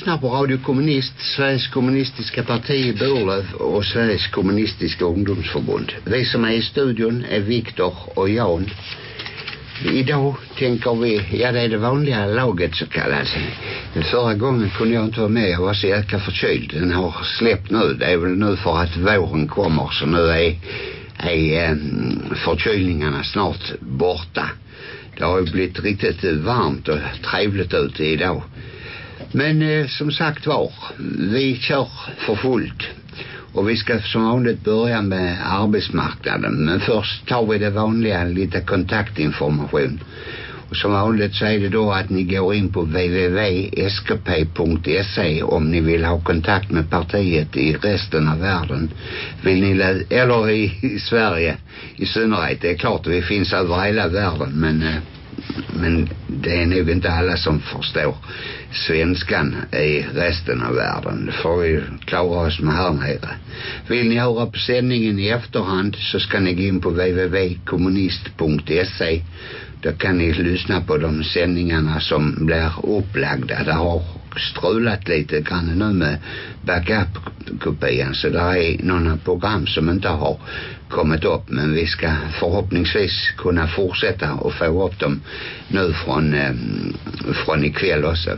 Lyssnar på Radio Kommunist, Sveriges kommunistiska parti i Burlöv och Sveriges kommunistiska ungdomsförbund. Vi som är i studion är Viktor och Jan. Idag tänker vi, ja det är det vanliga laget så kallat. Förra gången kunde jag inte vara med, jag var så jäkla förkyld. Den har släppt nu, det är väl nu för att våren kommer så nu är, är ehm, förkylningarna snart borta. Det har ju blivit riktigt varmt och trevligt ute idag. Men eh, som sagt var, vi kör för fullt. Och vi ska som vanligt börja med arbetsmarknaden. Men först tar vi det vanliga, lite kontaktinformation. Och som vanligt så är det då att ni går in på www.skp.se om ni vill ha kontakt med partiet i resten av världen. Vill ni, eller i, i Sverige i synnerhet. Det är klart att vi finns över hela världen men eh, men det är nog inte alla som förstår svenskan i resten av världen. Det får vi klara oss med här nere. Vill ni höra på sändningen i efterhand så ska ni gå in på www.kommunist.se. Då kan ni lyssna på de sändningarna som blir upplagda. Där har strulat lite grann nu med backup-kopian så där är några program som inte har kommit upp men vi ska förhoppningsvis kunna fortsätta och få upp dem nu från, eh, från ikväll också.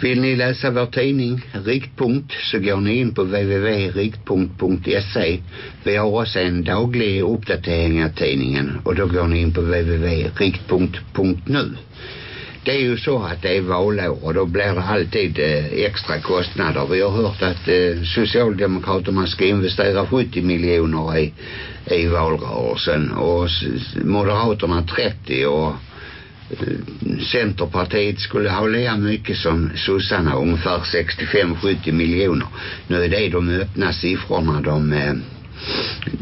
Vill ni läsa vår tidning Riktpunkt så går ni in på www.riktpunkt.se. Vi har också en daglig uppdatering av tidningen och då går ni in på www.riktpunkt.nu. Det är ju så att det är valår och då blir det alltid eh, extra kostnader. Vi har hört att eh, Socialdemokraterna ska investera 70 miljoner i, i valrörelsen och Moderaterna 30 och eh, Centerpartiet skulle ha lika mycket som sossarna, ungefär 65-70 miljoner. Nu är det de öppna siffrorna de, eh,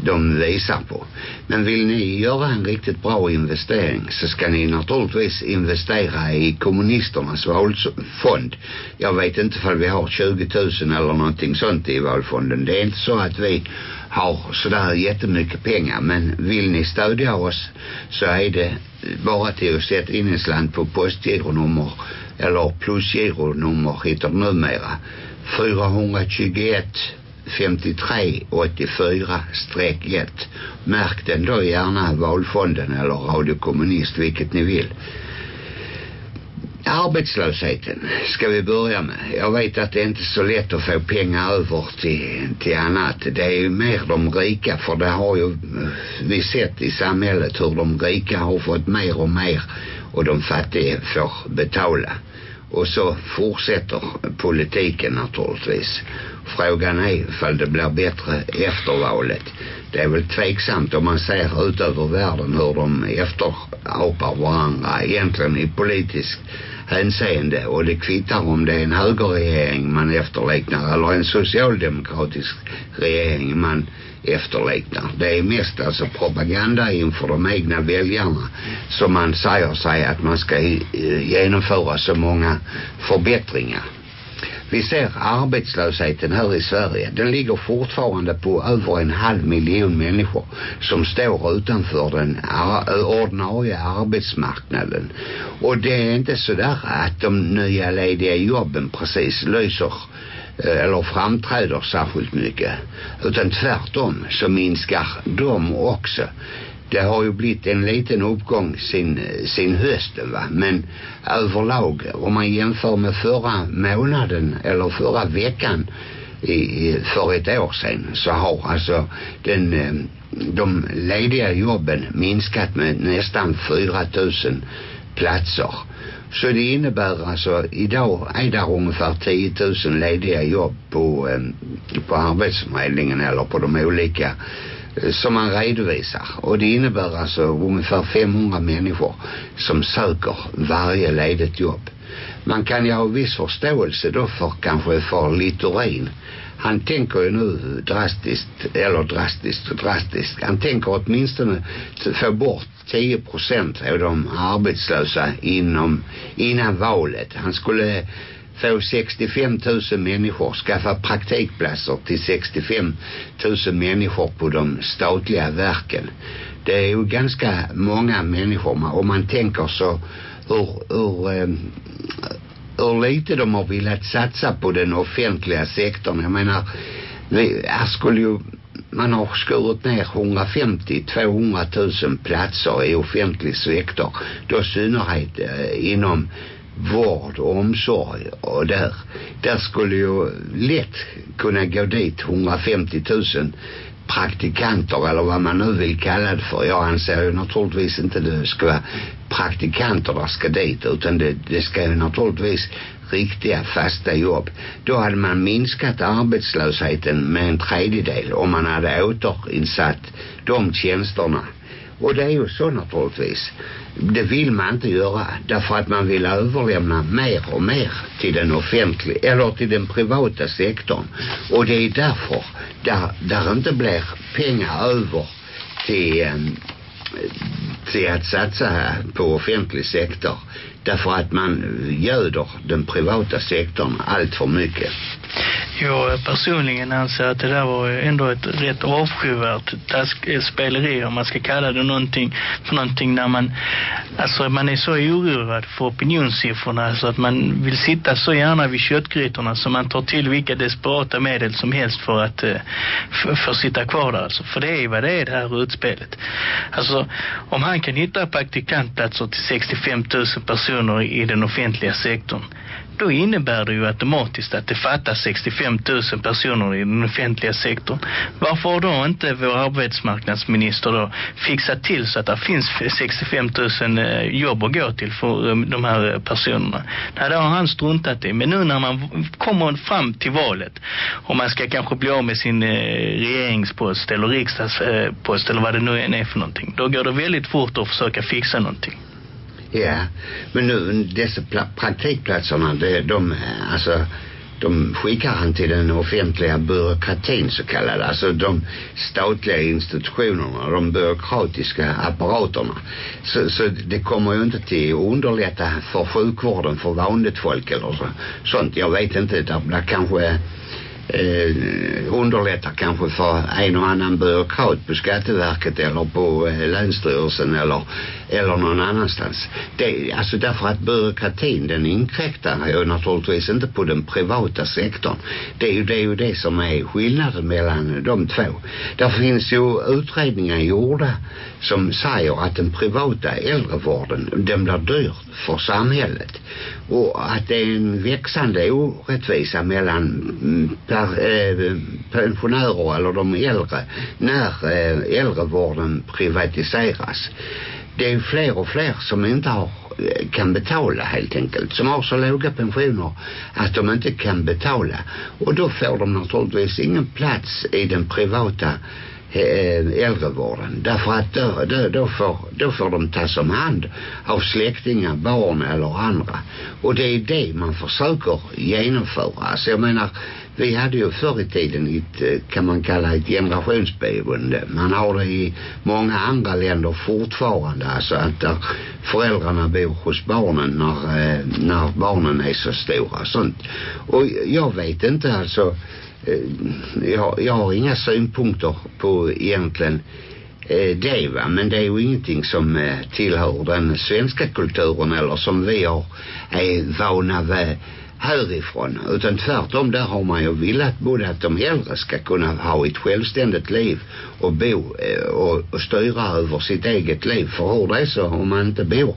de visar på. Men vill ni göra en riktigt bra investering så ska ni naturligtvis investera i kommunisternas valfond. Jag vet inte för vi har 20 000 eller någonting sånt i valfonden. Det är inte så att vi har sådär jättemycket pengar men vill ni stödja oss så är det bara till att sätta in en slant på postgironummer eller plusgironummer heter det numera 421 53 84 1 märk den då gärna valfonden eller radiokommunist vilket ni vill arbetslösheten ska vi börja med. Jag vet att det är inte så lätt att få pengar över till, till annat. Det är ju mer de rika för det har ju vi sett i samhället hur de rika har fått mer och mer och de fattiga får betala. Och så fortsätter politiken naturligtvis. Frågan är ifall det blir bättre efter valet. Det är väl tveksamt om man ser ut över världen hur de efterapar varandra egentligen i politiskt hänseende och det kvittar om det är en högerregering man efterliknar eller en socialdemokratisk regering man efterliknar. Det är mest alltså propaganda inför de egna väljarna som man säger sig att man ska eh, genomföra så många förbättringar. Vi ser arbetslösheten här i Sverige. Den ligger fortfarande på över en halv miljon människor som står utanför den ordinarie arbetsmarknaden. Och det är inte sådär att de nya lediga jobben precis lyser Eh, eller framträder särskilt mycket. Utan tvärtom så minskar de också det har ju blivit en liten uppgång sin, sin hösten va. Men överlag om man jämför med förra månaden eller förra veckan i, för ett år sedan så har alltså den, eh, de lediga jobben minskat med nästan 4000 platser. Så det innebär alltså idag är det ungefär 10 000 lediga jobb på, eh, på arbetsförmedlingen eller på de olika eh, som man redovisar. Och det innebär alltså ungefär 500 människor som söker varje ledigt jobb. Man kan ju ha viss förståelse då för kanske för Littorin han tänker ju nu drastiskt eller drastiskt och drastiskt. Han tänker åtminstone få bort 10 procent av de arbetslösa inom innan valet. Han skulle få 65 000 människor skaffa praktikplatser till 65 000 människor på de statliga verken. Det är ju ganska många människor. Om man tänker så hur, hur eh, hur lite de har velat satsa på den offentliga sektorn. Jag menar, vi, här skulle ju man har skurit ner 150-200 000 platser i offentlig sektor. Då synnerhet eh, inom vård och omsorg och där. Där skulle ju lätt kunna gå dit 150 000 praktikanter eller vad man nu vill kalla det för. Jag anser ju naturligtvis inte det ska vara praktikanterna ska dit utan det, det ska ju naturligtvis riktiga fasta jobb. Då hade man minskat arbetslösheten med en tredjedel om man hade återinsatt de tjänsterna. Och det är ju så naturligtvis. Det vill man inte göra därför att man vill överlämna mer och mer till den offentliga eller till den privata sektorn. Och det är därför där, där inte blir pengar över till, ehm, till att satsa på offentlig sektor. Därför att man göder den privata sektorn allt för mycket. Jag personligen anser att det där var ändå ett rätt avskyvärt taskspeleri eh, om man ska kalla det någonting för någonting när man alltså man är så oroad för opinionssiffrorna så att man vill sitta så gärna vid köttgrytorna så man tar till vilka desperata medel som helst för att eh, för, för att sitta kvar där alltså. För det är vad det är det här utspelet. Alltså om han kan hitta praktikantplatser alltså, till 65 000 personer i den offentliga sektorn då innebär det ju automatiskt att det fattas 65 000 personer i den offentliga sektorn. Varför har då inte vår arbetsmarknadsminister då fixat till så att det finns 65 000 eh, jobb att gå till för eh, de här eh, personerna? Nej, det har han struntat i. Men nu när man kommer fram till valet och man ska kanske bli av med sin regeringspost eller riksdagspost eller vad det nu än är för någonting. Då går det väldigt fort att försöka fixa någonting. Ja, men nu dessa praktikplatserna, det, de, alltså, de skickar han till den offentliga byråkratin så kallade. Alltså de statliga institutionerna, de byråkratiska apparaterna. Så, så det kommer ju inte till att underlätta för sjukvården för vanligt folk eller så. Sånt, jag vet inte, där, där kanske eh, underlättar kanske för en och annan byråkrat på Skatteverket eller på eh, Länsstyrelsen eller, eller någon annanstans. Det, alltså därför att byråkratin den inkräktar ju naturligtvis inte på den privata sektorn. Det är ju det, är ju det som är skillnaden mellan de två. Där finns ju utredningar gjorda som säger att den privata äldrevården den blir dyr för samhället och att det är en växande orättvisa mellan mm, där eh, pensionärer eller de äldre när eh, äldrevården privatiseras. Det är fler och fler som inte har eh, kan betala helt enkelt som har så låga pensioner att de inte kan betala. Och då får de naturligtvis ingen plats i den privata eh, äldrevården. Därför att då, då, då, får, då får de tas om hand av släktingar, barn eller andra. Och det är det man försöker genomföra. Alltså jag menar vi hade ju förr i tiden ett, eh, kan man kalla ett generationsboende man har det i många andra länder fortfarande alltså att där föräldrarna bor hos barnen när, eh, när barnen är så stora sånt. Och jag vet inte alltså eh, jag, jag har inga synpunkter på egentligen det va. Men det är ju ingenting som tillhör den svenska kulturen eller som vi har är vana vid härifrån. Utan tvärtom där har man ju velat både att de äldre ska kunna ha ett självständigt liv och bo eh, och, och styra över sitt eget liv. För hur det är så om man inte bor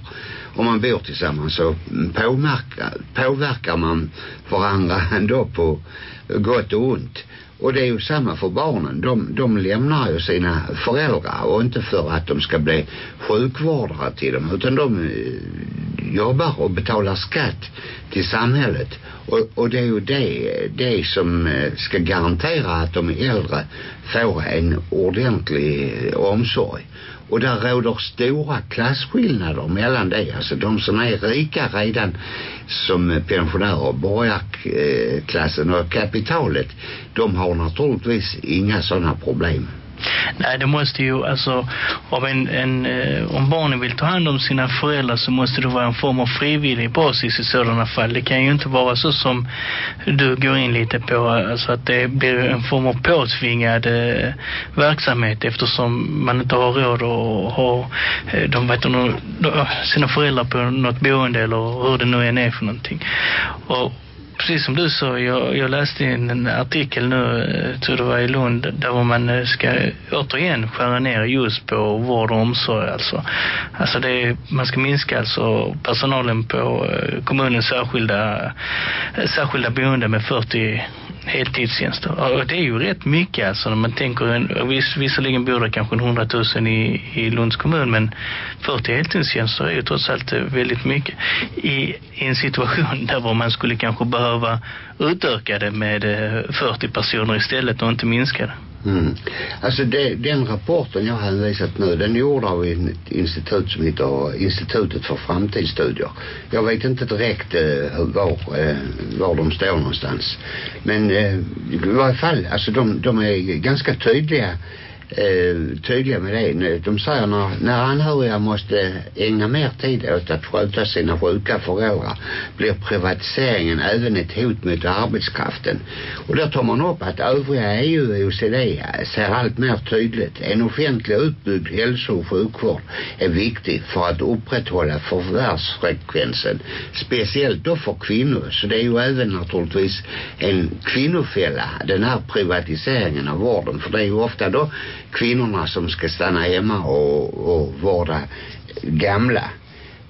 om man bor tillsammans så påverkar, påverkar man varandra ändå på gott och ont. Och det är ju samma för barnen. De, de lämnar ju sina föräldrar och inte för att de ska bli sjukvårdare till dem utan de eh, jobbar och betalar skatt till samhället och, och det är ju det, det som eh, ska garantera att de äldre får en ordentlig eh, omsorg och där råder stora klasskillnader mellan det. Alltså de som är rika redan som pensionärer, borgarklassen och kapitalet, de har naturligtvis inga sådana problem. Nej, det måste ju, alltså, om, en, en, eh, om barnen vill ta hand om sina föräldrar så måste det vara en form av frivillig basis i sådana fall. Det kan ju inte vara så som du går in lite på, alltså att det blir en form av påtvingad eh, verksamhet eftersom man inte har råd att ha eh, de vet inte, sina föräldrar på något boende eller hur det nu än är för någonting. Och precis som du sa, jag, jag läste en, en artikel nu, eh, tror det var i Lund, där man eh, ska återigen skära ner just på vård och omsorg. Alltså, alltså det, man ska minska alltså personalen på eh, kommunens särskilda, särskilda boende med 40 heltidstjänster. Och det är ju rätt mycket alltså när man tänker, viss, visserligen bor det kanske 100 000 i, i Lunds kommun men 40 heltidstjänster är ju trots allt eh, väldigt mycket i, i en situation där man skulle kanske behöva utöka det med eh, 40 personer istället och inte minska det. Mm. Alltså det, den rapporten jag har visat nu den är gjord av ett institut som heter Institutet för framtidsstudier. Jag vet inte direkt eh, var, eh, var de står någonstans. Men eh, i varje fall, alltså de, de är ganska tydliga eh, tydliga med det. De säger när, när anhöriga måste ägna mer tid åt att sköta sina sjuka föräldrar blir privatiseringen även ett hot mot arbetskraften. Och där tar man upp att övriga EU och OECD ser allt mer tydligt. En offentlig utbyggd hälso- och sjukvård är viktig för att upprätthålla förvärvsfrekvensen. Speciellt då för kvinnor. Så det är ju även naturligtvis en kvinnofälla, den här privatiseringen av vården. För det är ju ofta då kvinnorna som ska stanna hemma och, och vårda gamla.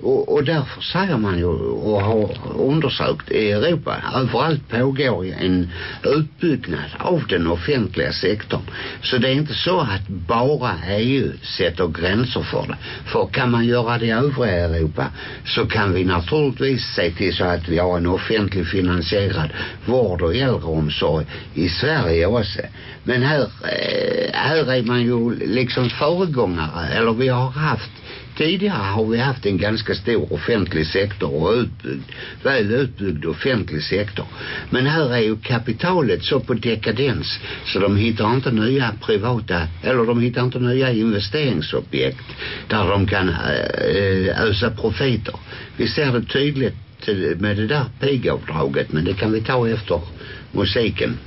Och, och därför säger man ju och har undersökt i Europa överallt pågår en utbyggnad av den offentliga sektorn. Så det är inte så att bara EU sätter gränser för det. För kan man göra det i övriga Europa så kan vi naturligtvis se till så att vi har en offentlig finansierad vård och äldreomsorg i Sverige också. Men här, eh, här är man ju liksom föregångare eller vi har haft Tidigare har vi haft en ganska stor offentlig sektor och utbyggd, väl utbyggd offentlig sektor. Men här är ju kapitalet så på dekadens så de hittar inte nya privata, eller de hittar inte nya investeringsobjekt där de kan äh, ösa profiter. Vi ser det tydligt med det där pigavdraget men det kan vi ta efter musiken.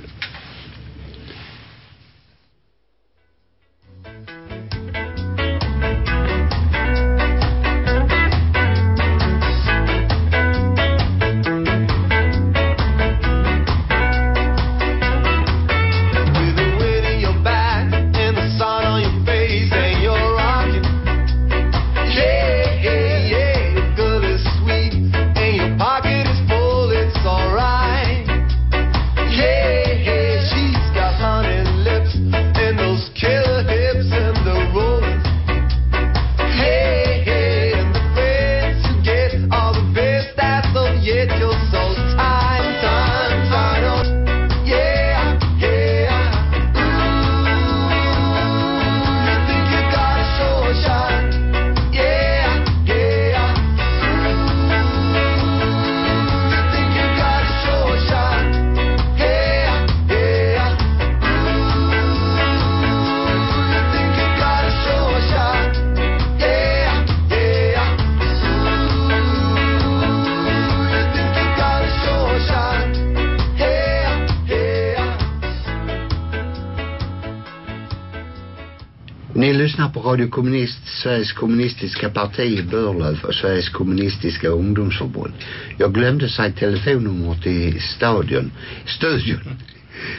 Ni lyssnar på Radio Kommunist, Sveriges kommunistiska parti i Börlöv och Sveriges kommunistiska ungdomsförbund. Jag glömde säga telefonnumret till stadion, studion.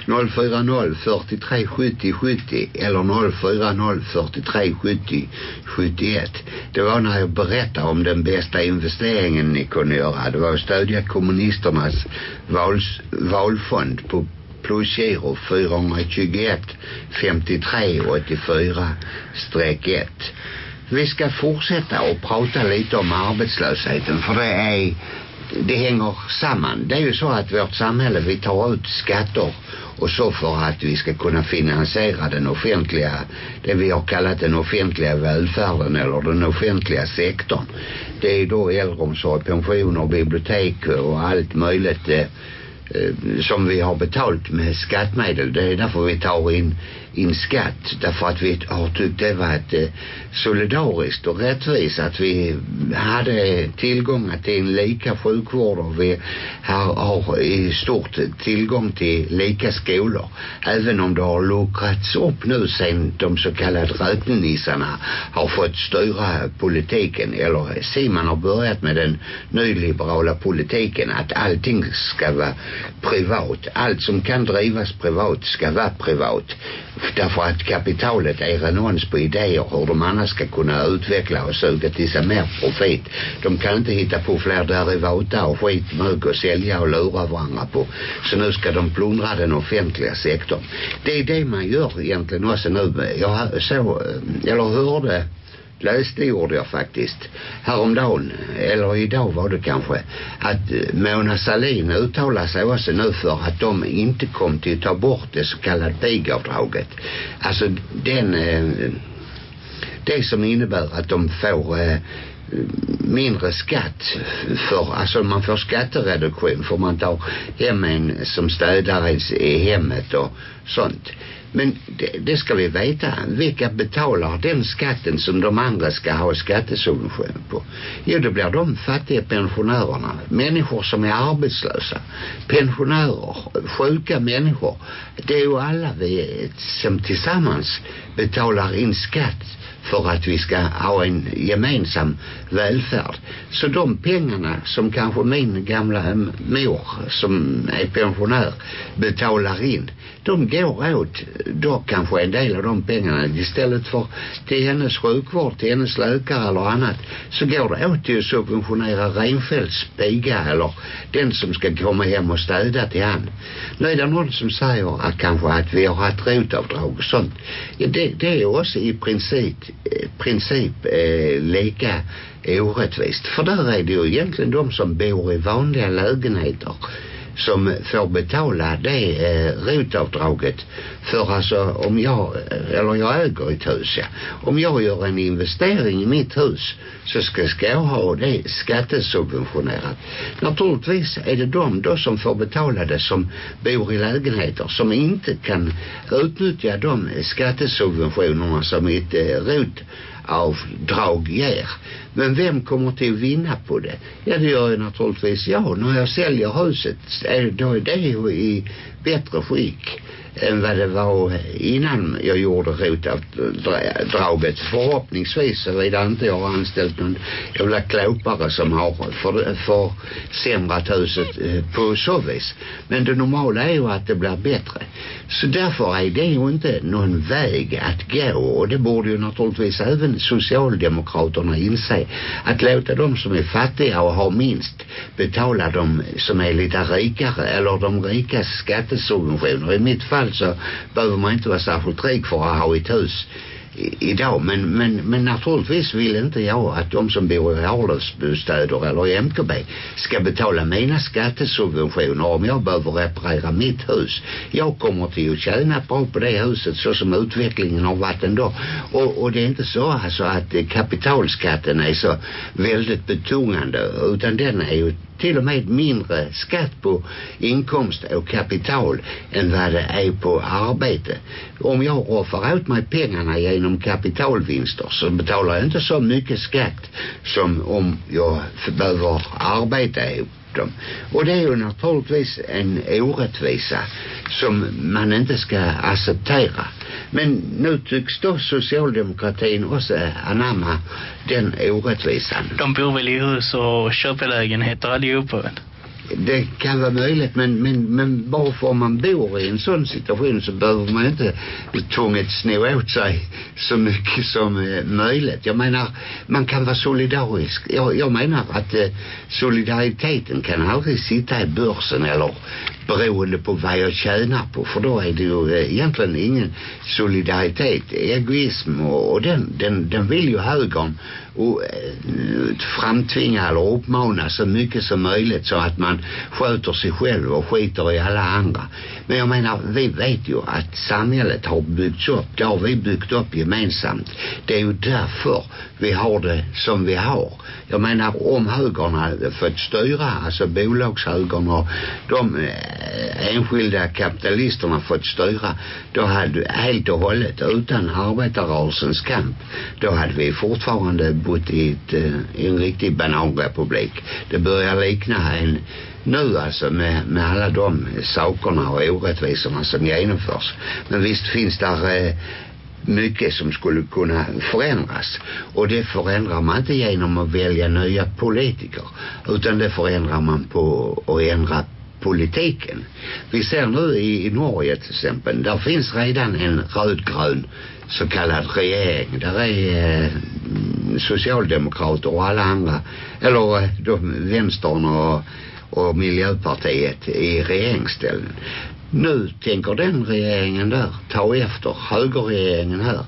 040 43 70 70 eller 040 43 70 71. Det var när jag berättade om den bästa investeringen ni kunde göra. Det var att stödja kommunisternas vals, valfond på plusgiro 421 53 84 streck 1. Vi ska fortsätta och prata lite om arbetslösheten för det är det hänger samman. Det är ju så att vårt samhälle, vi tar ut skatter och så för att vi ska kunna finansiera den offentliga, det vi har kallat den offentliga välfärden eller den offentliga sektorn. Det är då äldreomsorg, pensioner, bibliotek och allt möjligt eh, Eh, som vi har betalt med skattmedel. Det är därför vi tar in in skatt därför att vi har tyckt det var ett eh, solidariskt och rättvist att vi hade tillgång till en lika sjukvård och vi har, har i stort tillgång till lika skolor. Även om det har luckrats upp nu sen de så kallade räknenissarna har fått styra politiken eller Simon har börjat med den nyliberala politiken att allting ska vara privat. Allt som kan drivas privat ska vara privat därför att kapitalet är renons på idéer hur de annars ska kunna utveckla och suga till sig mer profit de kan inte hitta på fler derivata och skitmög och sälja och lura varandra på. Så nu ska de plundra den offentliga sektorn det är det man gör egentligen också nu jag så øh, eller hörde läste gjorde jag faktiskt. Häromdagen eller idag var det kanske att eh, Mona Salin uttalar sig också nu för att de inte kom till att ta bort det så kallade pigavdraget. Alltså den eh, det som innebär att de får eh, mindre skatt för, alltså man får skattereduktion för man tar hem en som städare i hemmet och sånt men det, det ska vi veta. Vilka betalar den skatten som de andra ska ha skattesubvention på? Jo det blir de fattiga pensionärerna människor som är arbetslösa. Pensionärer sjuka människor. Det är ju alla vi som tillsammans betalar in skatt för att vi ska ha en gemensam välfärd. Så de pengarna som kanske min gamla mor som är pensionär betalar in de går åt. Då kanske en del av de pengarna. Istället för till hennes sjukvård till hennes läkare eller annat så går det åt till att subventionera Reinfeldts piga eller den som ska komma hem och städa till han. Nu är det någon som säger att kanske att vi har haft rotavdrag och sånt. Ja, det, det är också i princip eh, princip eh, lika orättvist. För där är det ju egentligen de som bor i vanliga lägenheter som får betala det eh, rotavdraget för alltså om jag eh, eller jag äger ett hus ja. om jag gör en investering i mitt hus så ska, ska jag ha det skattesubventionerat naturligtvis är det de då som får betala det som bor i lägenheter som inte kan utnyttja de skattesubventionerna som ett eh, rot av ger men vem kommer till att vinna på det? Ja det gör ju naturligtvis. Jag när jag säljer huset då är det ju i bättre skick än vad det var innan jag gjorde rotavdraget förhoppningsvis så vidare inte jag har anställt någon jävla klåpare som har för, för sämrat huset eh, på så vis. Men det normala är ju att det blir bättre så därför är det ju inte någon väg att gå. Och det borde ju naturligtvis även socialdemokraterna inse att låta de som är fattiga och har minst betala de som är lite rikare eller de rikas skattesubventioner. I mitt fall så behöver man inte vara särskilt rik för att ha ett hus idag. Men, men, men naturligtvis vill inte jag att de som bor i avloppsbostäder eller i MKB ska betala mina skattesubventioner om jag behöver reparera mitt hus. Jag kommer till att tjäna bra på det huset så som utvecklingen har varit ändå. Och, och det är inte så alltså att kapitalskatten är så väldigt betungande utan den är ju till och med mindre skatt på inkomst och kapital än vad det är på arbete. Om jag roffar åt mig pengarna genom kapitalvinster så betalar jag inte så mycket skatt som om jag behöver arbeta ihop dem. Och det är ju naturligtvis en orättvisa som man inte ska acceptera. Men nu tycks då socialdemokratin också anamma den orättvisan. De bor väl i hus och köpelägenheter allihopa väl? Det kan vara möjligt men, men, men varför om man bor i en sån situation så behöver man inte tvunget sno åt sig så mycket som eh, möjligt. Jag menar man kan vara solidarisk. Jag, jag menar att eh, solidariteten kan aldrig sitta i börsen eller beroende på vad jag tjänar på för då är det ju eh, egentligen ingen solidaritet. Egoism och, och den, den, den vill ju högern och eh, framtvinga eller uppmana så mycket som möjligt så att man sköter sig själv och skiter i alla andra. Men jag menar vi vet ju att samhället har byggts upp. Det har vi byggt upp gemensamt. Det är ju därför vi har det som vi har. Jag menar om högern hade fått styra, alltså bolagshögern och de eh, enskilda kapitalisterna fått styra, då hade helt och hållet utan arbetarrörelsens kamp, då hade vi fortfarande bott i, ett, eh, i en riktig bananrepublik. Det börjar likna en nu alltså med, med alla de sakerna och orättvisorna som genomförs. Men visst finns där eh, mycket som skulle kunna förändras. Och det förändrar man inte genom att välja nya politiker. Utan det förändrar man på att ändra politiken. Vi ser nu i, i Norge till exempel, där finns redan en rödgrön så kallad regering. Där är eh, socialdemokrater och alla andra, eller eh, de, vänstern och, och Miljöpartiet i regeringsställning. Nu tänker den regeringen där ta efter högerregeringen här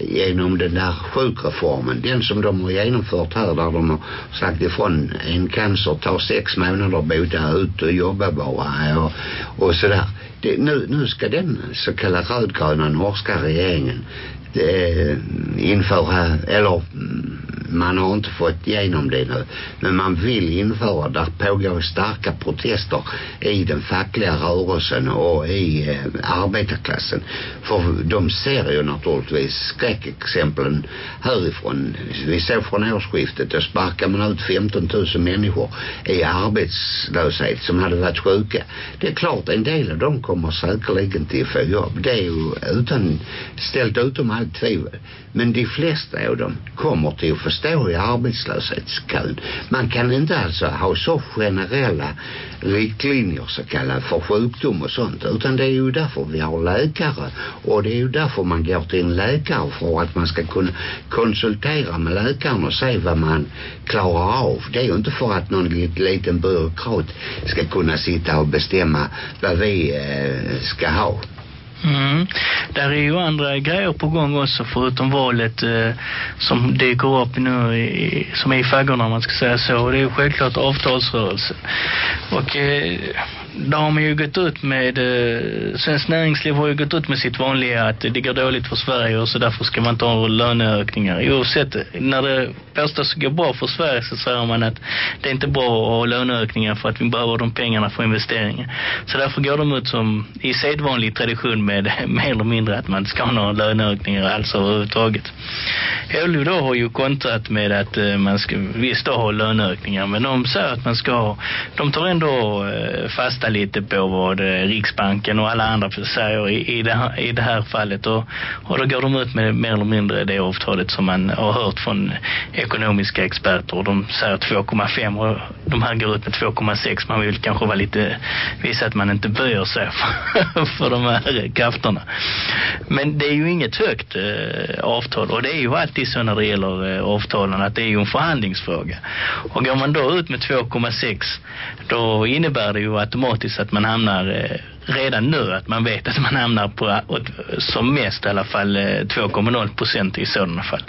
genom den där sjukreformen. Den som de har genomfört här där de har sagt ifrån en cancer tar sex månader att bota ut och jobba bara och, och sådär. Det, nu, nu ska den så kallade rödgröna norska regeringen Eh, införa, eller man har inte fått igenom det nu. Men man vill införa där pågår starka protester i den fackliga rörelsen och i eh, arbetarklassen. För de ser ju naturligtvis skräckexemplen härifrån. Vi såg från årsskiftet då sparkar man ut 15 000 människor i arbetslöshet som hade varit sjuka. Det är klart en del av dem kommer säkerligen till att få jobb. Det är ju utan ställt utom allt tvivel men de flesta av dem kommer till att förstå i arbetslöshetskön. Man kan inte alltså ha så generella riktlinjer så kallade för sjukdom och sånt utan det är ju därför vi har läkare och det är ju därför man går till en läkare för att man ska kunna konsultera med läkaren och se vad man klarar av. Det är ju inte för att någon liten byråkrat ska kunna sitta och bestämma vad vi eh, ska ha. Mm. Där är ju andra grejer på gång också förutom valet eh, som dyker upp nu i, som är i faggorna om man ska säga så. Och det är ju självklart avtalsrörelsen. Och eh, då har man ju gått ut med eh, Svenskt näringsliv har ju gått ut med sitt vanliga att det går dåligt för Sverige och så därför ska man inte ha löneökningar. Oavsett, när det påstås gå bra för Sverige så säger man att det är inte bra att ha löneökningar för att vi behöver de pengarna för investeringar. Så därför går de ut som i sedvanlig tradition med mer eller mindre att man inte ska ha några löneökningar alls överhuvudtaget. LO då har ju kontrat med att eh, man ska visst ha löneökningar men de säger att man ska ha, de tar ändå eh, fasta lite på vad eh, Riksbanken och alla andra säger i, i, det, här, i det här fallet. Och, och då går de ut med mer eller mindre det avtalet som man har hört från ekonomiska experter. Och de säger 2,5 och de här går ut med 2,6 man vill kanske vara lite visa att man inte böjer sig för, för de här krafterna. Men det är ju inget högt eh, avtal. Och det är ju alltid så när det gäller eh, avtalen att det är ju en förhandlingsfråga. Och går man då ut med 2,6 då innebär det ju dramatiskt att man hamnar eh, redan nu att man vet att man hamnar på som mest i alla fall 2,0 procent i sådana fall.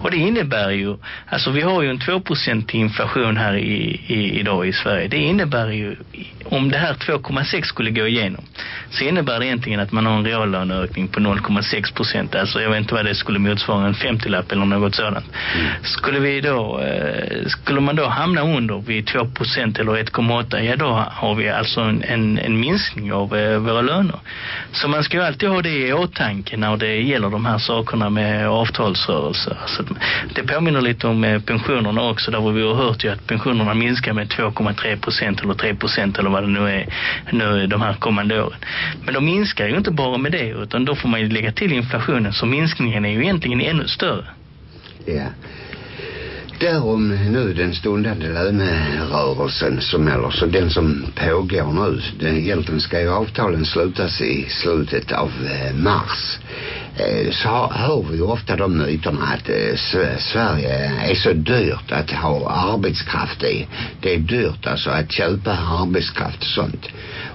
Och det innebär ju, alltså vi har ju en 2 procent inflation här i, i, idag i Sverige. Det innebär ju, om det här 2,6 skulle gå igenom så innebär det egentligen att man har en reallöneökning på 0,6 procent. Alltså jag vet inte vad det skulle motsvara en 50-lapp eller något sådant. Mm. Skulle vi då, eh, skulle man då hamna under vid 2 procent eller 1,8 ja då har vi alltså en, en, en minskning av eh, våra löner. Så man ska ju alltid ha det i åtanke när det gäller de här sakerna med avtalsrörelser. Alltså, det påminner lite om eh, pensionerna också där vi har hört ju att pensionerna minskar med 2,3 procent eller 3 procent eller vad det nu är nu de här kommande åren. Men de minskar ju inte bara med det utan då får man ju lägga till inflationen så minskningen är ju egentligen ännu större. Ja därom nu den stundande lönerörelsen som eller så den som pågår nu den, egentligen ska ju avtalen slutas i slutet av eh, mars. Eh, så hör vi ju ofta de myterna att eh, Sverige är så dyrt att ha arbetskraft i. Det är dyrt alltså att köpa arbetskraft och sånt.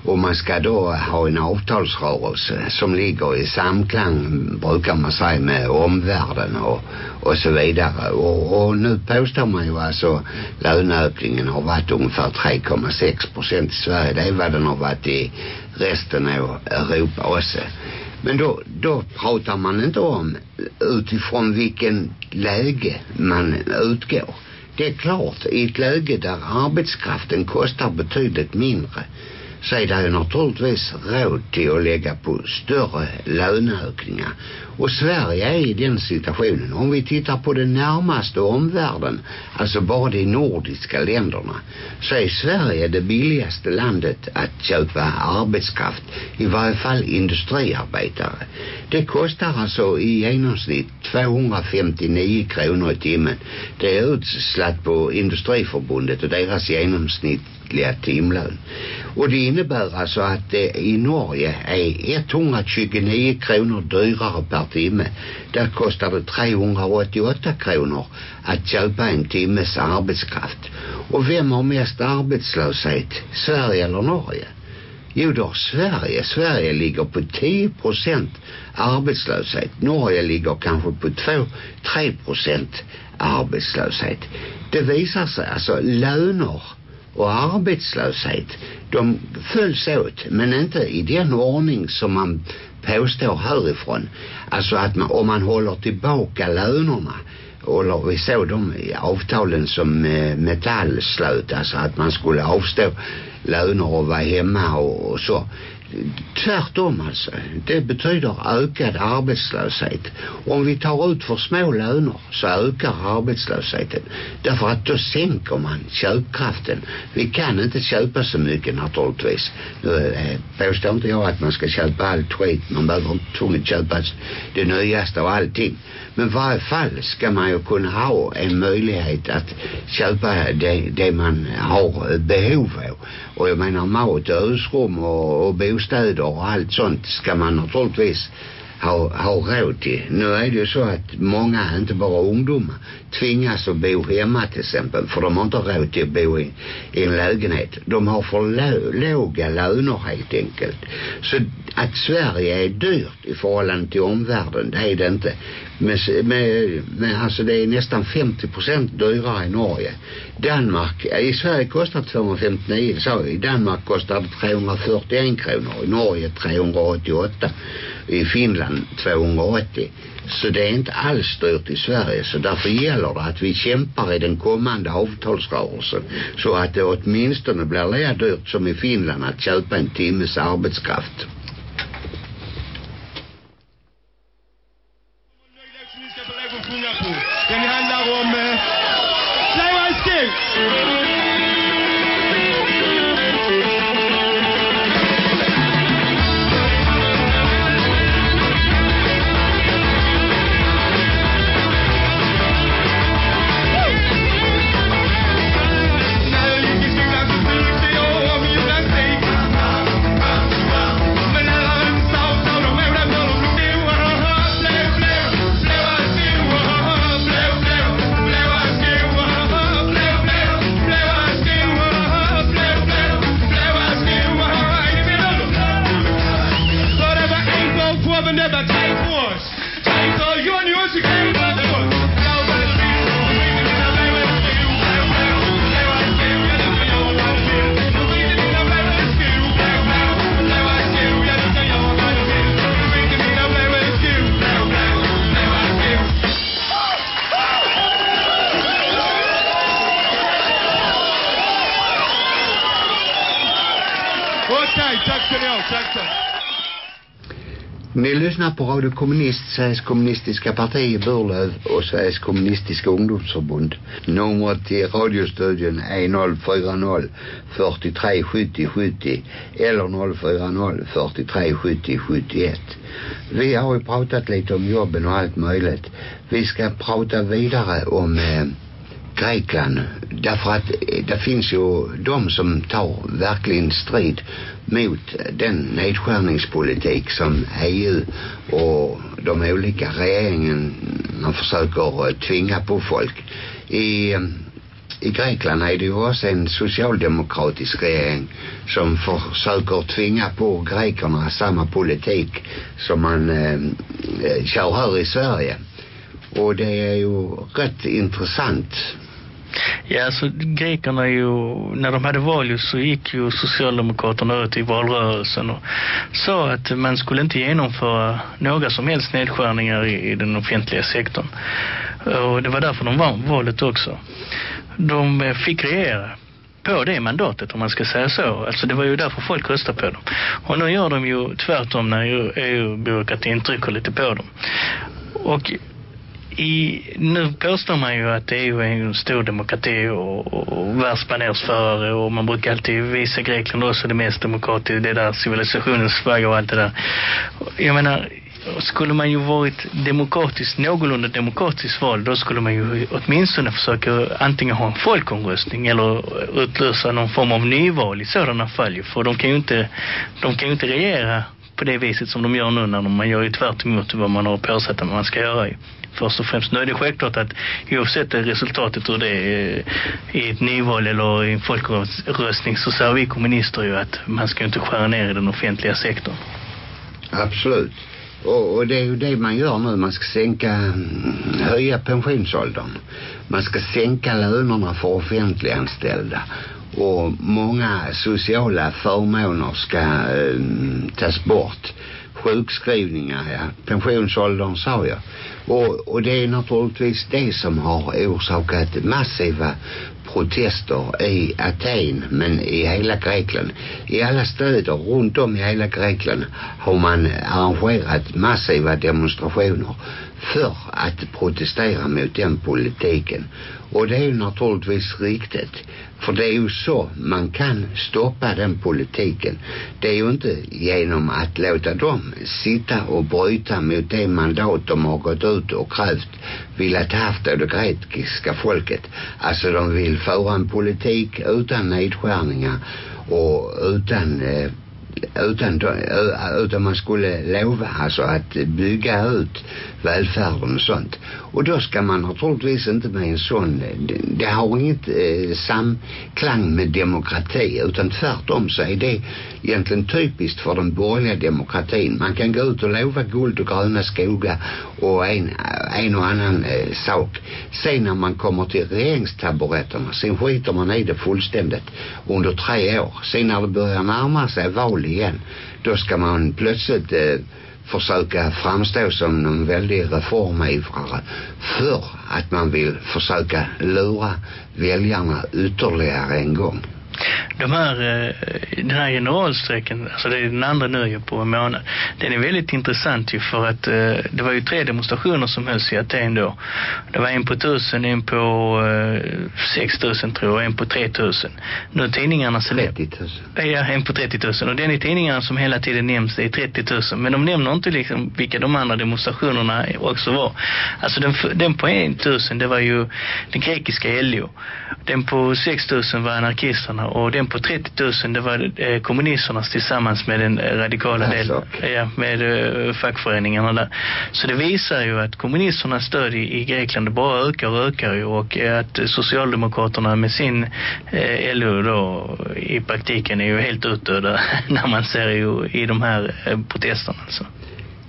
Och man ska då ha en avtalsrörelse som ligger i samklang brukar man säga med omvärlden och, och så vidare. Och, och nu påstår man ju alltså löneökningen har varit ungefär 3,6 procent i Sverige. Det är vad den har varit i resten av Europa också. Men då, då pratar man inte om utifrån vilken läge man utgår. Det är klart, i ett läge där arbetskraften kostar betydligt mindre så är det ju naturligtvis råd till att lägga på större löneökningar. Och Sverige är i den situationen. Om vi tittar på den närmaste omvärlden, alltså bara de nordiska länderna, så är Sverige det billigaste landet att köpa arbetskraft. I varje fall industriarbetare. Det kostar alltså i genomsnitt 259 kronor i timmen. Det är utslatt på Industriförbundet och deras genomsnitt, genomsnittliga timlön. Och det innebär alltså att det i Norge är 129 kronor dyrare per timme. Där kostar det 388 kronor att köpa en timmes arbetskraft. Och vem har mest arbetslöshet? Sverige eller Norge? Jo, då Sverige. Sverige ligger på 10 procent arbetslöshet. Norge ligger kanske på 2-3 procent arbetslöshet. Det visar sig alltså löner och arbetslöshet de följs åt men inte i den ordning som man påstår härifrån. Alltså att man, om man håller tillbaka lönerna och vi såg de avtalen som eh, Metall slöt alltså att man skulle avstå löner och vara hemma och, och så tvärtom alltså. Det betyder ökad arbetslöshet. Om vi tar ut för små löner så ökar arbetslösheten. Därför att då sänker man köpkraften. Vi kan inte köpa så mycket naturligtvis. Nu eh, påstår inte jag att man ska köpa allt skit. Man behöver inte tvunget köpa det nyaste av allting. Men i varje fall ska man ju kunna ha en möjlighet att köpa det, det man har behov av. Och jag menar mat och husrum och, och bostäder och allt sånt ska man naturligtvis ha, ha råd till. Nu är det ju så att många, inte bara ungdomar, tvingas att bo hemma till exempel för de har inte råd till att bo i, i en lägenhet. De har för lå, låga löner helt enkelt. Så att Sverige är dyrt i förhållande till omvärlden, det är det inte. Men, med, med, alltså det är nästan 50 procent dyrare i Norge. Danmark, i Sverige kostar 259, så i Danmark kostar det 341 kronor, i Norge 388, i Finland 280. Så det är inte alls dyrt i Sverige. Så därför gäller det att vi kämpar i den kommande avtalsrörelsen. Så att det åtminstone blir lika dyrt som i Finland att köpa en timmes arbetskraft. Den handlar om eh, Fly lyssnar på Radio Kommunist, Sveriges kommunistiska parti i Burlöv och Sveriges kommunistiska ungdomsförbund. Numret till radiostudion är 040 43 70 70 eller 040 43 70 71. Vi har ju pratat lite om jobben och allt möjligt. Vi ska prata vidare om eh, Grekland därför att eh, det finns ju de som tar verkligen strid mot den nedskärningspolitik som EU och de olika regeringarna försöker eh, tvinga på folk. I eh, i Grekland är det ju också en socialdemokratisk regering som försöker tvinga på grekerna samma politik som man eh, kör här i Sverige. Och det är ju rätt intressant. Ja, alltså grekerna ju, när de hade val så gick ju Socialdemokraterna ut i valrörelsen och sa att man skulle inte genomföra några som helst nedskärningar i, i den offentliga sektorn. Och det var därför de vann valet också. De eh, fick regera på det mandatet om man ska säga så. Alltså det var ju därför folk röstade på dem. Och nu gör de ju tvärtom när EU-byråkratin trycker lite på dem. Och i, nu påstår man ju att EU är en stor demokrati och, och, och världsbanersförare och man brukar alltid visa Grekland också det mest demokratiska, det där civilisationens flagga och allt det där. Jag menar, skulle man ju varit demokratiskt, någorlunda demokratiskt val, då skulle man ju åtminstone försöka antingen ha en folkomröstning eller utlösa någon form av nyval i sådana fall. För de kan ju inte, de kan ju inte regera på det viset som de gör nu när man gör ju tvärt emot vad man har påsatt att man ska göra först och främst. Nu är det självklart att oavsett resultatet ur det eh, i ett nyval eller i en folkomröstning så säger vi kommunister ju att man ska inte skära ner i den offentliga sektorn. Absolut. Och, och det är ju det man gör nu. Man ska sänka, mm, höja pensionsåldern. Man ska sänka lönerna för offentliganställda. Och många sociala förmåner ska eh, tas bort. Sjukskrivningar, ja. Pensionsåldern sa jag. Och, och det är naturligtvis det som har orsakat massiva protester i Aten men i hela Grekland. I alla städer runt om i hela Grekland har man arrangerat massiva demonstrationer för att protestera mot den politiken. Och det är ju naturligtvis riktigt. För det är ju så man kan stoppa den politiken. Det är ju inte genom att låta dem sitta och bryta mot det mandat de har gått ut och krävt velat haft av det grekiska folket. Alltså de vill föra en politik utan nedskärningar och utan eh, utan, utan man skulle lova alltså att bygga ut välfärden och sånt. Och då ska man naturligtvis inte med en sån, det, det har inget eh, samklang med demokrati utan tvärtom så är det egentligen typiskt för den borgerliga demokratin. Man kan gå ut och lova guld och gröna skogar och en, en och annan eh, sak. Sen när man kommer till regeringstaburetterna, sen skiter man i det fullständigt under tre år. Sen när det börjar närma sig val igen, då ska man plötsligt eh, försöka framstå som en väldig reformivrare för att man vill försöka lura väljarna ytterligare en gång de här, eh, den här generalstrejken, alltså det är den andra nu på en månad, den är väldigt intressant ju för att eh, det var ju tre demonstrationer som hölls i Aten då. Det var en på tusen, en på eh, sex tusen tror jag, en på tre tusen. Nu är tidningarna så 30 000. Ja, en på 30 000 och den i tidningarna som hela tiden nämns är 30 000. Men de nämner inte liksom vilka de andra demonstrationerna också var. Alltså den, den på en tusen, det var ju den grekiska LO. Den på 6 000 var anarkisterna och den på 30 000 det var eh, kommunisternas tillsammans med den eh, radikala delen. Ja, med eh, fackföreningarna där. Så det visar ju att kommunisternas stöd i, i Grekland bara ökar och ökar ju och att Socialdemokraterna med sin eh, LO då i praktiken är ju helt utdöda när man ser ju i de här eh, protesterna alltså.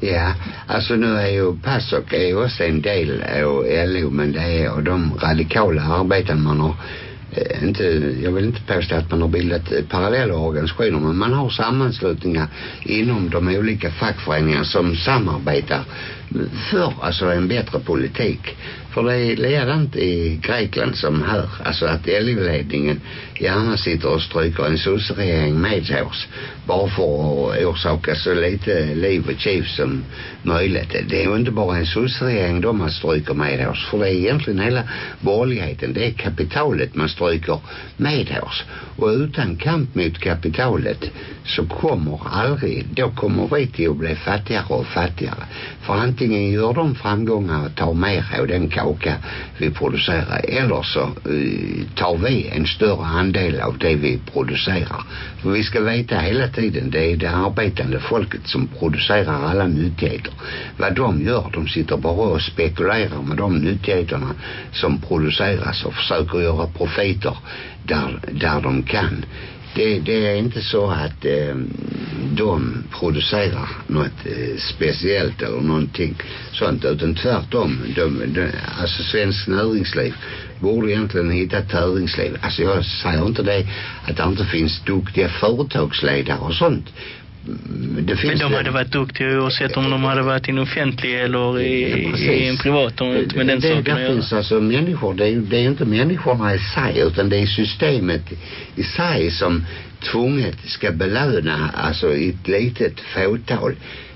Ja, alltså nu är ju PASOK är ju också en del av LO men det är och de radikala arbeten man har eh, Eh, inte, jag vill inte påstå att man har bildat parallella organisationer men man har sammanslutningar inom de olika fackföreningarna som samarbetar för alltså en bättre politik för det är ledande i Grekland som här alltså att LO-ledningen gärna sitter och stryker en sosseregering medhårs bara för att orsaka så lite liv och kiv som möjligt. Det är ju inte bara en sosseregering de man stryker medhårs för det är egentligen hela borgerligheten. Det är kapitalet man stryker medhårs och utan kamp mot kapitalet så kommer aldrig, då kommer vi till att bli fattigare och fattigare. För antingen gör de framgångar och tar mer av den åka vi producerar eller så uh, tar vi en större andel av det vi producerar. För vi ska veta hela tiden det är det arbetande folket som producerar alla nyttigheter. Vad de gör, de sitter bara och spekulerar med de nyttigheterna som produceras och försöker göra profiter där, där de kan det, det är inte så att eh, de producerar något eh, speciellt eller någonting sånt utan tvärtom de, de, alltså svensk näringsliv borde egentligen hitta tävlingsliv. alltså jag säger inte det att det inte finns duktiga företagsledare och sånt det finns men de hade varit duktiga oavsett om de hade varit i en offentlig eller i, ja, i en privat de, med den det, det finns alltså människor det är, det är inte människorna i sig utan det är systemet i sig som tvunget ska belöna alltså ett litet fåtal.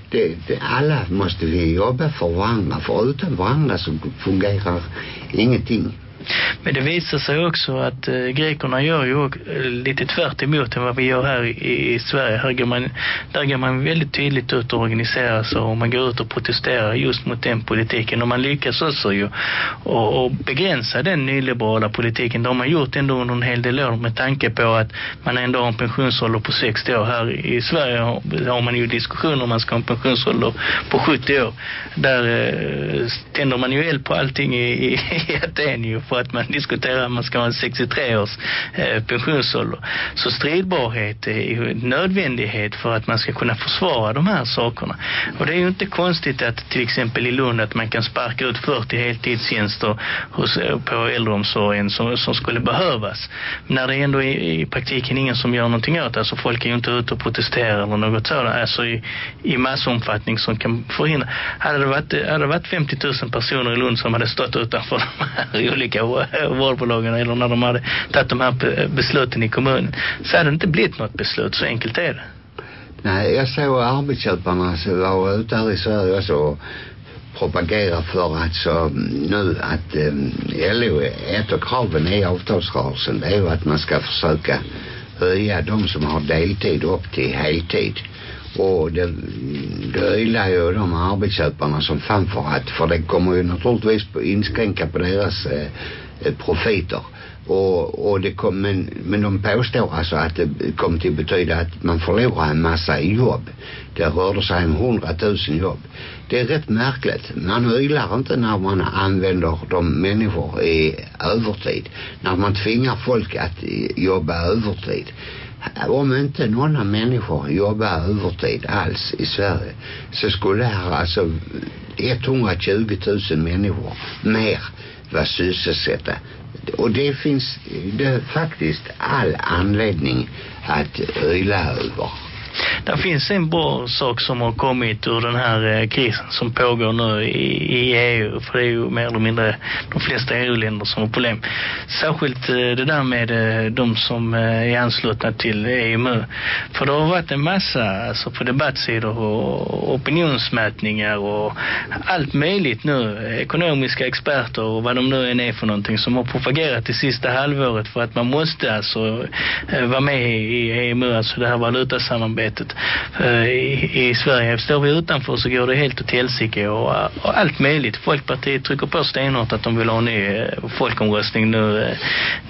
Det, det, alla måste vi jobba för varandra för utan varandra så fungerar ingenting men det visar sig också att eh, grekerna gör ju eh, lite tvärt emot än vad vi gör här i, i Sverige. Här går man, där går man väldigt tydligt ut och organiserar sig och man går ut och protesterar just mot den politiken. Och man lyckas också ju och, och begränsa den nyliberala politiken. Det har man gjort ändå under en hel del år med tanke på att man ändå har en pensionsålder på 60 år. Här i Sverige har, har man ju diskussioner om man ska ha en pensionsålder på 70 år. Där eh, tänder man ju eld på allting i, i, i Aten ju för att man diskuterar att man ska ha en 63 års eh, pensionsålder. Så stridbarhet är ju en nödvändighet för att man ska kunna försvara de här sakerna. Och det är ju inte konstigt att till exempel i Lund att man kan sparka ut 40 heltidstjänster hos, eh, på äldreomsorgen som, som skulle behövas. Men när det ändå är i praktiken ingen som gör någonting åt det. Alltså folk är ju inte ute och protesterar eller något sådant. Alltså i, i massomfattning som kan förhindra. Hade det varit, hade det varit 50 000 personer i Lund som hade stått utanför de här olika vårdbolagen eller när de hade tagit de här besluten i kommunen så hade det inte blivit något beslut, så enkelt är det. Nej, jag såg arbetsköparna som var ute här i Sverige så propagera för att så mm, nu att mm, eh, LO, ett av kraven i avtalsrörelsen det är ju att man ska försöka höja de som har deltid upp till heltid och det, det ylar ju de arbetsköparna som fan för att för det kommer ju naturligtvis inskränka på deras eh, eh, profiter och, och det kom, men, men de påstår alltså att det kom till betyda att man förlorar en massa jobb. Det rörde sig om hundratusen jobb. Det är rätt märkligt. Man ylar inte när man använder de människor i övertid. När man tvingar folk att eh, jobba övertid om inte några människor jobbar övertid alls i Sverige så skulle här alltså 120 000 människor mer vara sysselsatta. Och det finns det faktiskt all anledning att yla över det finns en bra sak som har kommit ur den här eh, krisen som pågår nu i, i EU. För det är ju mer eller mindre de flesta EU-länder som har problem. Särskilt eh, det där med eh, de som eh, är anslutna till EMU. För det har varit en massa alltså på debattsidor och opinionsmätningar och allt möjligt nu. Ekonomiska experter och vad de nu än är för någonting som har propagerat det sista halvåret för att man måste alltså eh, vara med i EMU, alltså det här valutasamarbetet Eh, i, i Sverige. Står vi utanför så går det helt åt helsike och, och allt möjligt. Folkpartiet trycker på stenhårt att de vill ha en ny eh, folkomröstning nu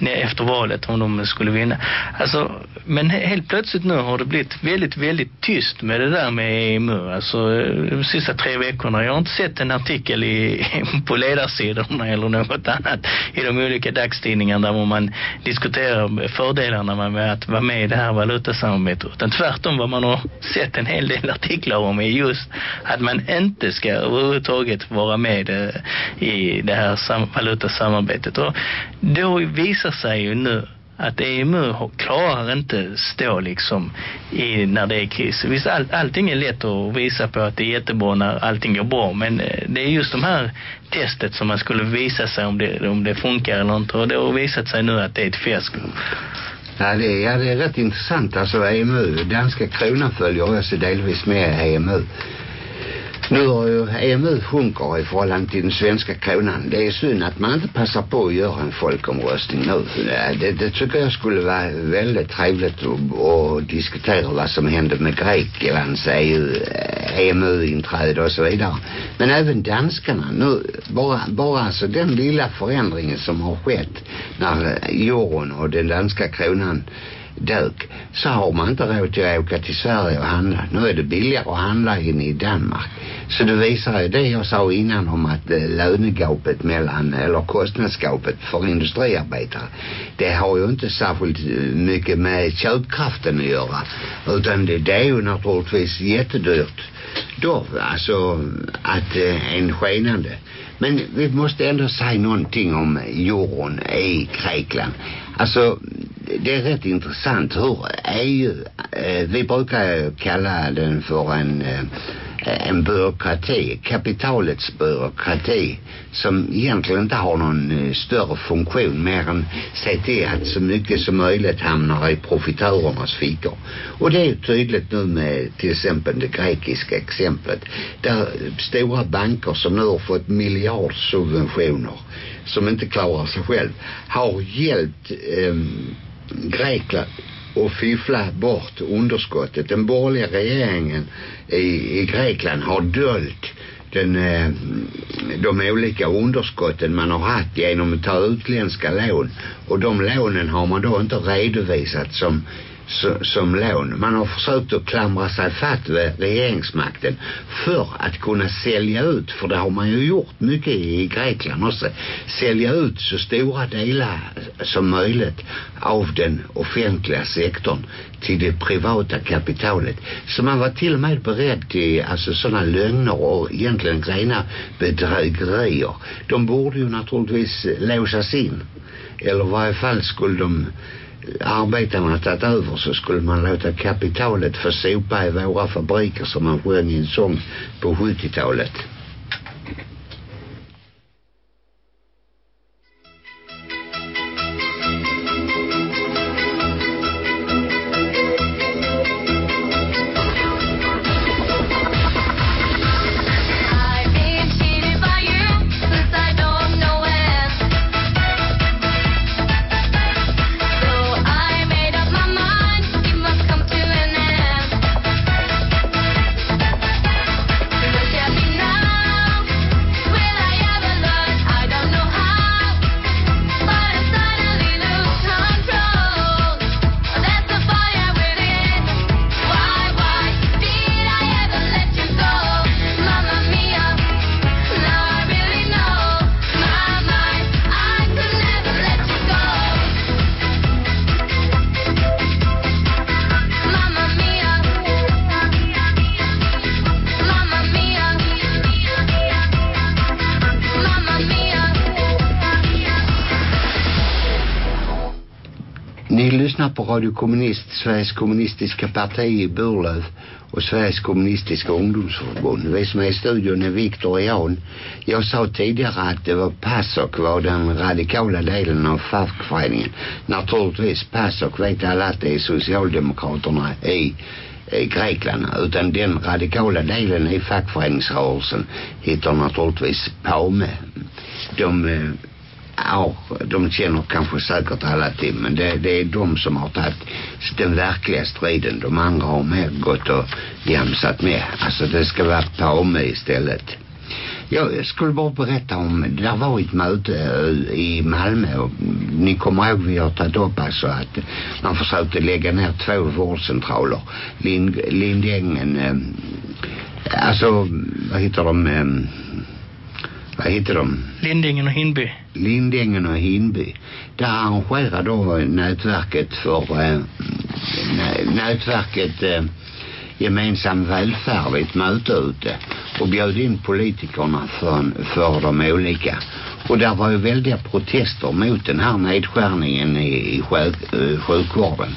eh, efter valet om de skulle vinna. Alltså, men helt plötsligt nu har det blivit väldigt, väldigt tyst med det där med EMU. Alltså de sista tre veckorna. Jag har inte sett en artikel i, på ledarsidorna eller något annat i de olika dagstidningarna där man diskuterar fördelarna med att vara med i det här valutasamarbetet. Utan tvärtom vad man har har sett en hel del artiklar om är just att man inte ska överhuvudtaget vara med eh, i det här valutasamarbetet. Och då visar sig ju nu att EMU klarar inte stå liksom i, när det är kris. Visst, all, allting är lätt att visa på att det är jättebra när allting går bra. Men eh, det är just de här testet som man skulle visa sig om det, om det funkar eller inte. Och det har visat sig nu att det är ett fiasko. Ja det, ja, det är rätt intressant. Alltså EMU, danska kronan följer också delvis med EMU. Nu har ju EMU sjunker i förhållande till den svenska kronan. Det är synd att man inte passar på att göra en folkomröstning nu. Det, det tycker jag skulle vara väldigt trevligt att, att diskutera vad som hände med Greklands EU, EMU-inträde eh, och så vidare. Men även danskarna nu, bara, bara alltså den lilla förändringen som har skett när euron och den danska kronan dök så har man inte råd till att åka till Sverige och handla. Nu är det billigare att handla än i Danmark. Så det visar ju det jag sa innan om att eh, lönegapet mellan, eller kostnadsgapet för industriarbetare, det har ju inte särskilt eh, mycket med köpkraften att göra. Utan det, det är ju naturligtvis jättedyrt då, alltså att eh, en skenande. Men vi måste ändå säga någonting om euron i Grekland. Alltså, det är rätt intressant hur EU, øh, vi brukar kalla den för en øh, en byråkrati, kapitalets byråkrati som egentligen inte har någon øh, större funktion mer än se till att så mycket som möjligt hamnar i profitörernas fickor. Och det är tydligt nu med till exempel det grekiska exemplet där stora banker som nu har fått miljardsubventioner som inte klarar sig själv har hjälpt eh, Grekland och fiffla bort underskottet. Den borgerliga regeringen i, i Grekland har dolt den, eh, de olika underskotten man har haft genom att ta utländska lån. Och de lånen har man då inte redovisat som som lån. Man har försökt att klamra sig fatt vid regeringsmakten för att kunna sälja ut, för det har man ju gjort mycket i Grekland också, sälja ut så stora delar som möjligt av den offentliga sektorn till det privata kapitalet. Så man var till och med beredd till alltså sådana lögner och egentligen rena bedrägerier. De borde ju naturligtvis låsas in. Eller i varje fall skulle de arbetarna tagit över så skulle man låta kapitalet få sopa i våra fabriker som man sjöng i en sång på 70-talet. På Radio Kommunist, Sveriges kommunistiska parti i Burlöv och Sveriges kommunistiska ungdomsförbund. Vi som är i studion är Viktor och Jan. Jag sa tidigare att det var PASOK var den radikala delen av fackföreningen. Naturligtvis PASOK vet alla att det är Socialdemokraterna i Grekland utan den radikala delen i fackföreningsrörelsen heter naturligtvis PAME. De eh, ja, de känner kanske säkert alla till men det, det är de som har tagit den verkliga striden. De andra har mer gått och jämsat med. Alltså det ska vara på mig istället. Jag skulle bara berätta om, det var ett möte eh, i Malmö och ni kommer ihåg vi har tagit upp alltså att man försökte lägga ner två vårdcentraler. Lind, Lindängen, eh, alltså vad heter de, eh, vad heter de? Lindängen och Hinby. Lindängen och Hinby. Där arrangerar då nätverket för äh, nätverket äh, gemensam välfärd ett möte ute och bjöd in politikerna för, för de olika. Och där var ju väldiga protester mot den här nedskärningen i, i sjuk, uh, sjukvården.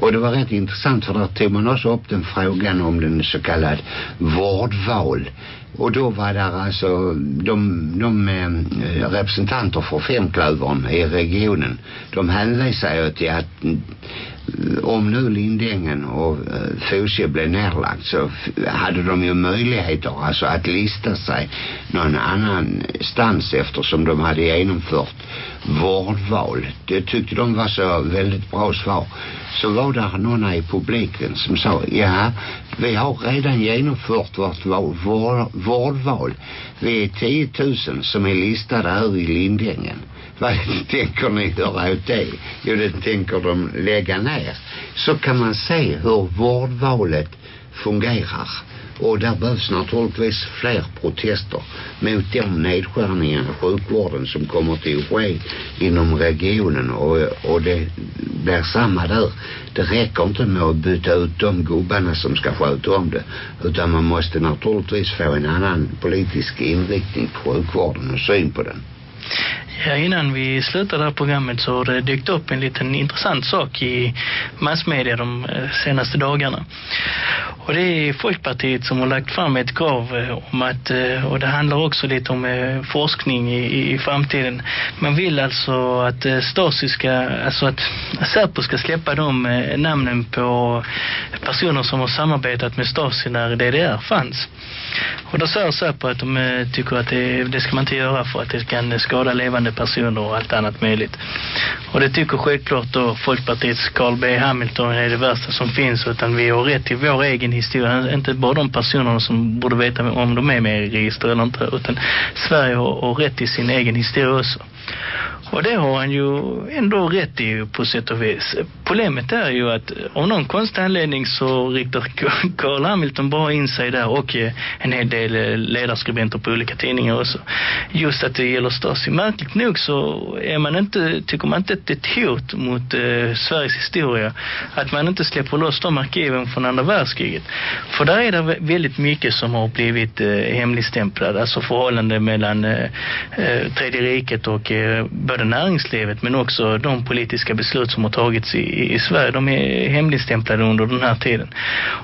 Och det var rätt intressant för där tog man också upp den frågan om den så kallad vårdval och då var där alltså de, de eh, representanter för femklövern i regionen de hänvisade ju till att eh, om nu Lindängen och eh, Fosie blev nerlagt så hade de ju möjligheter alltså att lista sig någon annan stans eftersom de hade genomfört vårdval. Det tyckte de var så väldigt bra svar. Så var där någon i publiken som sa, ja, vi har redan genomfört vårt vår, vårdval. Vi är 10 000 som är listade här i Lindängen. vad tänker ni göra åt det? Jo, det tänker de lägga ner. Så kan man se hur vårdvalet fungerar. Och där behövs naturligtvis fler protester mot de nedskärningar i sjukvården som kommer till att ske inom regionen och, och det blir samma där. Det räcker inte med att byta ut de gubbarna som ska sköta om det utan man måste naturligtvis få en annan politisk inriktning på sjukvården och syn på den. Ja, innan vi slutar det här programmet så har det dykt upp en liten intressant sak i massmedia de eh, senaste dagarna. Och det är Folkpartiet som har lagt fram ett krav eh, om att, eh, och det handlar också lite om eh, forskning i, i framtiden. Man vill alltså att Stasi ska, alltså att Säpo ska släppa de namnen på personer som har samarbetat med Stasi när DDR fanns. Och då säger Säpo att de tycker att det, det ska man inte göra för att det kan skada levande personer och allt annat möjligt. Och det tycker självklart då Folkpartiets Carl B. Hamilton är det värsta som finns utan vi har rätt till vår egen historia. Inte bara de personerna som borde veta om de är med i register eller inte utan Sverige har, har rätt till sin egen historia också. Och det har han ju ändå rätt i på sätt och vis. Problemet är ju att av någon konstig anledning så riktar Carl Hamilton bara in sig där och eh, en hel del eh, ledarskribenter på olika tidningar också. Just att det gäller Stasi. Märkligt nog så är man inte, tycker man inte att det är ett hot mot eh, Sveriges historia att man inte släpper loss de arkiven från andra världskriget. För där är det väldigt mycket som har blivit eh, hemligstämplad. Alltså förhållande mellan eh, eh, Tredje riket och eh, både näringslivet men också de politiska beslut som har tagits i, i Sverige. De är hemligstämplade under den här tiden.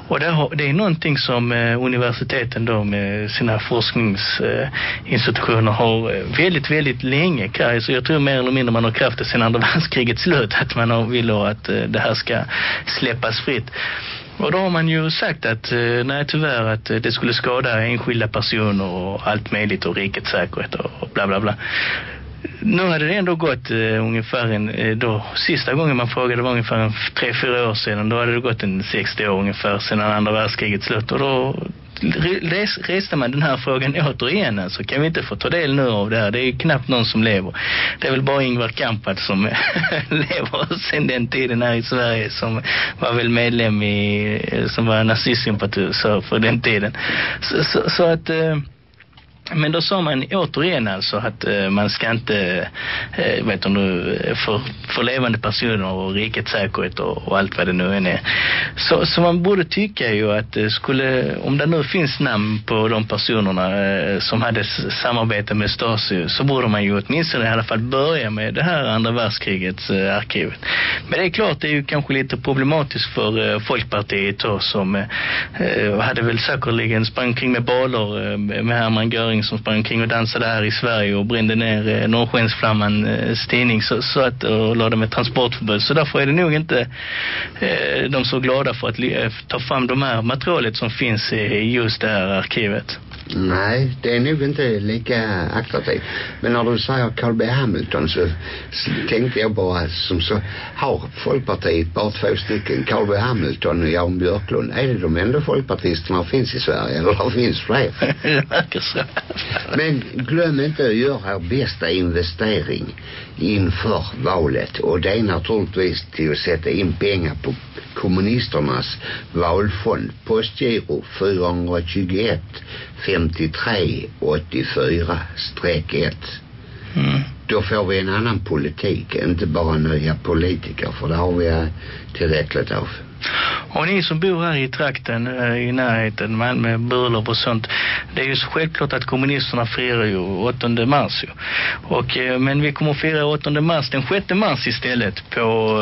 Och det, har, det är någonting som eh, universiteten då med sina forskningsinstitutioner eh, har väldigt, väldigt länge. Så jag tror mer eller mindre man har kraft det sedan andra världskrigets slut att man har vill att eh, det här ska släppas fritt. Och då har man ju sagt att eh, nej tyvärr att eh, det skulle skada enskilda personer och allt möjligt och rikets säkerhet och bla bla bla nu hade det ändå gått eh, ungefär en, eh, då, sista gången man frågade var ungefär en tre, fyra år sedan. Då hade det gått en 60 år ungefär sedan andra världskriget slut. Och då res, reste man den här frågan återigen. Alltså, kan vi inte få ta del nu av det här? Det är knappt någon som lever. Det är väl bara Ingvar Kamprad som lever sedan den tiden här i Sverige som var väl medlem i, eh, som var nazistsympatisör för den tiden. Så, så, så att... Eh, men då sa man återigen alltså att eh, man ska inte, eh, vet du nu, för, för levande personer och rikets säkerhet och, och, allt vad det nu än är. Så, så man borde tycka ju att det skulle, om det nu finns namn på de personerna eh, som hade samarbete med Stasi så borde man ju åtminstone i alla fall börja med det här andra världskrigets eh, arkiv. Men det är klart, det är ju kanske lite problematiskt för eh, Folkpartiet då, som eh, eh hade väl säkerligen sprang kring med baler eh, med Hermann Göring tonåring som sprang omkring och dansade här i Sverige och brände ner eh, Norrskensflammans eh, tidning så, så att, och lade med transportförbud. Så därför är det nog inte eh, de så glada för att eh, ta fram de här materialet som finns i just det här arkivet. Nej, det är nog inte lika attraktivt. Men när du säger Carl B. Hamilton så, så tänkte jag bara som så har Folkpartiet bara två stycken Carl B. Hamilton och Jan Björklund. Är det de enda folkpartisterna som finns i Sverige eller det finns fler? Men glöm inte att göra er bästa investering inför valet och det är naturligtvis till att sätta in pengar på kommunisternas valfond postgiro 421 53 84 streck 1 mm. då får vi en annan politik inte bara nya politiker för det har vi tillräckligt av och ni som bor här i trakten eh, i närheten Malmö, Burlöv och sånt det är ju så självklart att kommunisterna firar ju 8 mars ju. Och, eh, men vi kommer att fira 8 mars den 6 mars istället på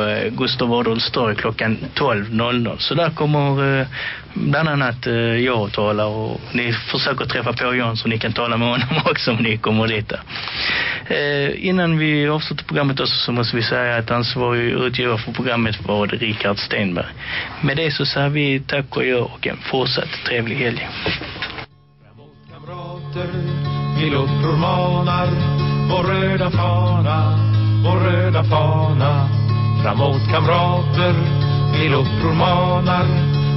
eh, Gustav Adolfs torg klockan 12.00 så där kommer bland annat eh, jag talar och ni försöker träffa på Jan så ni kan tala med honom också om ni kommer dit. Eh, innan vi avslutar programmet också så måste vi säga att ansvarig utgivare för programmet var Richard Stenberg. Med det så säger vi tack och jag och en fortsatt trevlig helg. Framåt kamrater, vi luppror manar vår röda fana, vår röda fana. Framåt kamrater, vi luppror manar